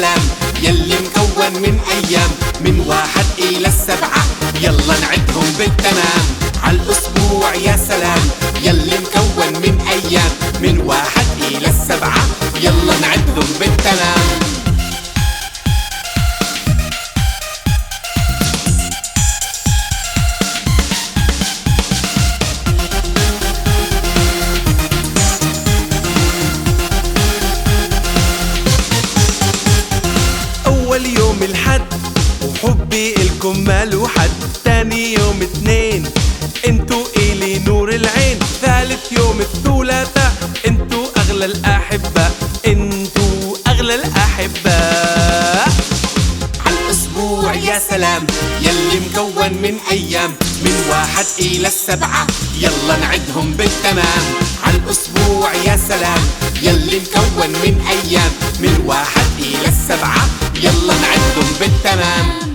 سلام يلي مكون من أيام من واحد إلى السبعة. يلا نعدهم بالتمام. عالأسبوع يا سلام يلي مكون من أيام من واحد إلى السبعة. يلا نعدهم بالتمام. وحبي إلكم ماله حد تاني يوم اتنين. انتو إلي نور العين ثالث يوم الثلاثاء انتو أغلى الأحبة انتو أغلى الأحبة. عالأسبوع يا سلام يلي مكون من أيام. من واحد إلى السبعة يلا نعدهم بالتمام. عالأسبوع يا سلام يلي مكون من أيام. من واحد إلى السبعة. يلا نعدهم بالتمام.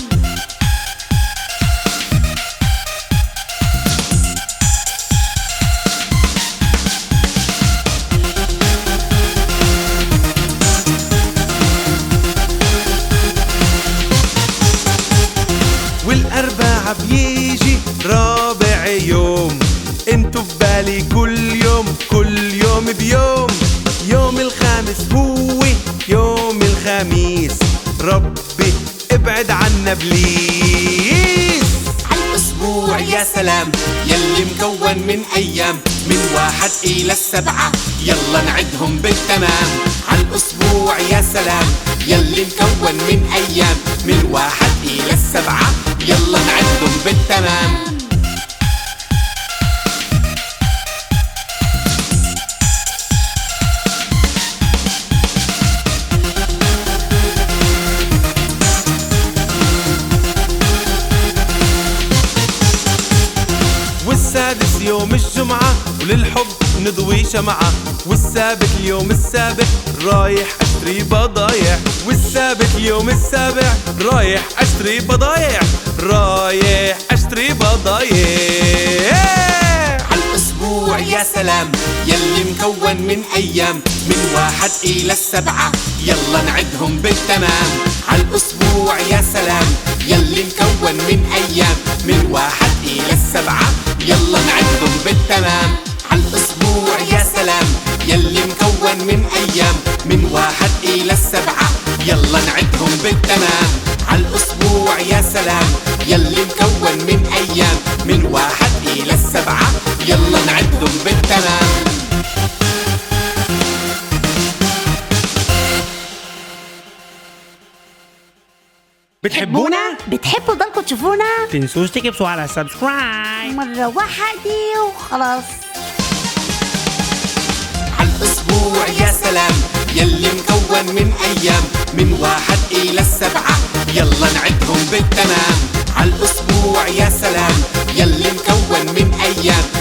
والأربعة بيجي رابع يوم. انتو في بالي كل يوم كل يوم بيوم. يوم الخامس هو يوم الخميس. ربي ابعد عنا بليز. عالأسبوع يا سلام يلي مكون من أيام من واحد إلى السبعة. يلا نعدهم بالتمام. عالأسبوع يا سلام يلي مكون من أيام من واحد إلى السبعة. يلا نعدهم بالتمام. يوم الجمعة وللحب نضوي شمعة. والسابع اليوم السابع رايح أشتري بضايع. والسابع اليوم السابع رايح أشتري بضايع. رايح أشتري بضايع. عالأسبوع يا سلام يلي مكون من أيام. من واحد إلى السبعة يلا نعدهم بالتمام. عالأسبوع يا سلام يلي مكون من أيام. من واحد إلى السبعة يلا نعدهم بالتمام عالأسبوع يا سلام. يلي مكون من أيام. من واحد إلى السبعة. يلا نعدهم بالتمام. عالأسبوع يا سلام. يلي مكون من أيام. من واحد إلى السبعة. يلا نعدهم بالتمام. بتحبونا؟ بتحبوا ضلكم تشوفونا تنسوش تكبسوا على سبسكرايب مرة واحدة وخلاص. عالأسبوع يا سلام يلي مكون من أيام من واحد إلى السبعة. يلا نعدهم بالتمام. عالأسبوع يا سلام يلي مكون من أيام.